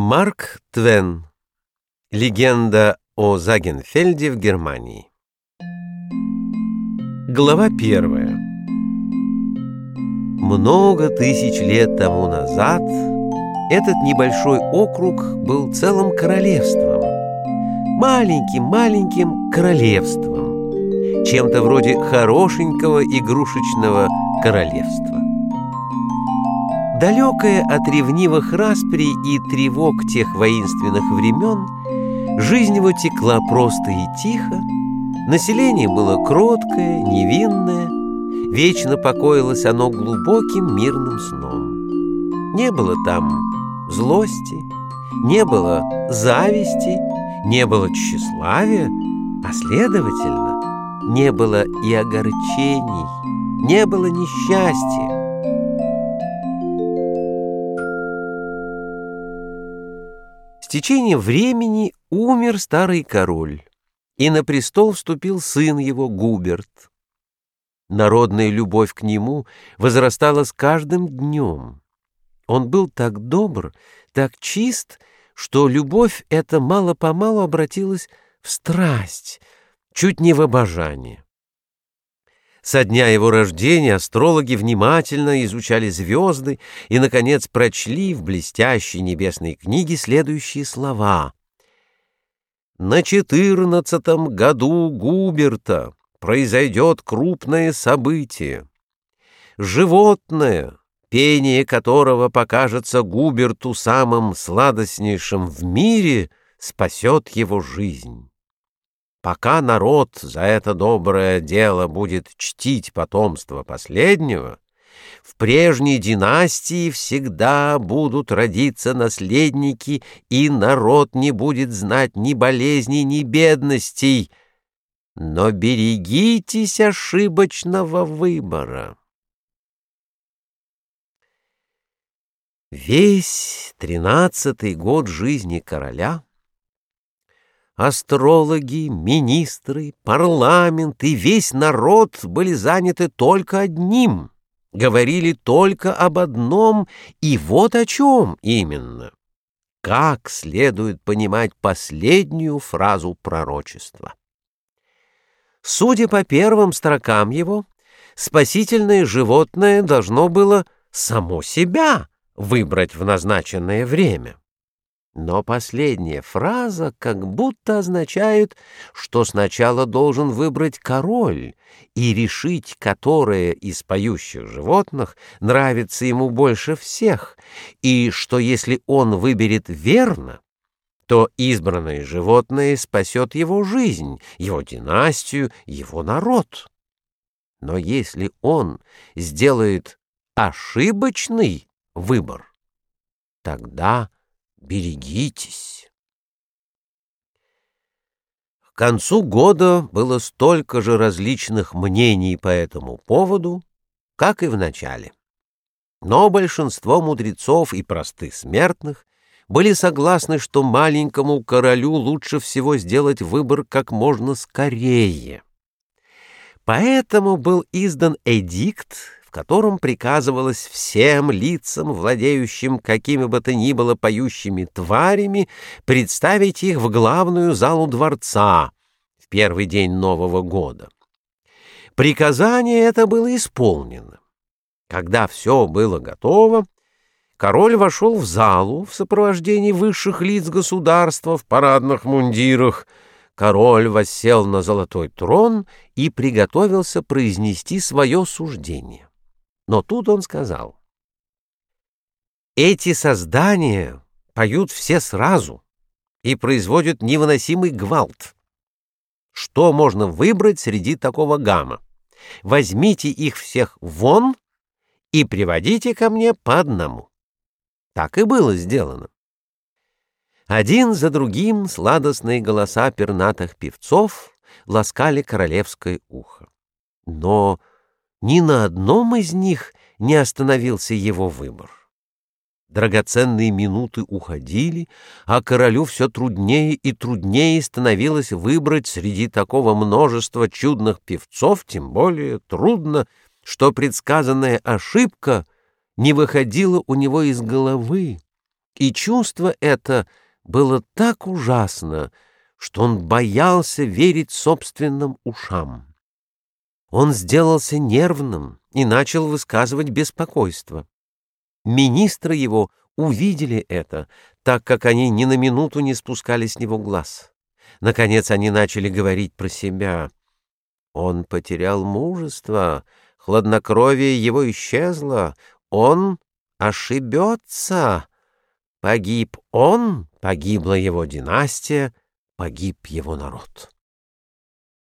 Марк Твен. Легенда о Загенфельде в Германии. Глава первая. Много тысяч лет тому назад этот небольшой округ был целым королевством. Маленьким-маленьким королевством. Чем-то вроде хорошенького игрушечного королевства. Далекое от ревнивых расприй и тревог тех воинственных времен, жизнь его текла просто и тихо, население было кроткое, невинное, вечно покоилось оно глубоким мирным сном. Не было там злости, не было зависти, не было тщеславия, а следовательно, не было и огорчений, не было несчастья. С течением времени умер старый король, и на престол вступил сын его Губерт. Народная любовь к нему возрастала с каждым днем. Он был так добр, так чист, что любовь эта мало-помалу обратилась в страсть, чуть не в обожание. Со дня его рождения астрологи внимательно изучали звезды и, наконец, прочли в блестящей небесной книге следующие слова. «На четырнадцатом году Губерта произойдет крупное событие. Животное, пение которого покажется Губерту самым сладостнейшим в мире, спасет его жизнь». Пока народ за это доброе дело будет чтить потомство последнего, в прежней династии всегда будут родиться наследники, и народ не будет знать ни болезней, ни бедностей. Но берегитесь ошибочного выбора. Весь тринадцатый год жизни короля — Астрологи, министры, парламент и весь народ были заняты только одним, говорили только об одном, и вот о чем именно. Как следует понимать последнюю фразу пророчества? Судя по первым строкам его, спасительное животное должно было само себя выбрать в назначенное время. Но последняя фраза как будто означает, что сначала должен выбрать король и решить, которое из поющих животных нравится ему больше всех, и что если он выберет верно, то избранное животное спасет его жизнь, его династию, его народ. Но если он сделает ошибочный выбор, тогда берегитесь. К концу года было столько же различных мнений по этому поводу, как и в начале. Но большинство мудрецов и простых смертных были согласны, что маленькому королю лучше всего сделать выбор как можно скорее. Поэтому был издан эдикт, в котором приказывалось всем лицам, владеющим какими бы то ни было поющими тварями, представить их в главную залу дворца в первый день Нового года. Приказание это было исполнено. Когда все было готово, король вошел в залу в сопровождении высших лиц государства в парадных мундирах. Король воссел на золотой трон и приготовился произнести свое суждение. Но тут он сказал, «Эти создания поют все сразу и производят невыносимый гвалт. Что можно выбрать среди такого гамма? Возьмите их всех вон и приводите ко мне по одному». Так и было сделано. Один за другим сладостные голоса пернатых певцов ласкали королевское ухо. Но ни на одном из них не остановился его выбор. Драгоценные минуты уходили, а королю все труднее и труднее становилось выбрать среди такого множества чудных певцов, тем более трудно, что предсказанная ошибка не выходила у него из головы, И чувство это было так ужасно, что он боялся верить собственным ушам. Он сделался нервным и начал высказывать беспокойство. Министры его увидели это, так как они ни на минуту не спускали с него глаз. Наконец они начали говорить про себя. Он потерял мужество, хладнокровие его исчезло, он ошибется. Погиб он, погибла его династия, погиб его народ.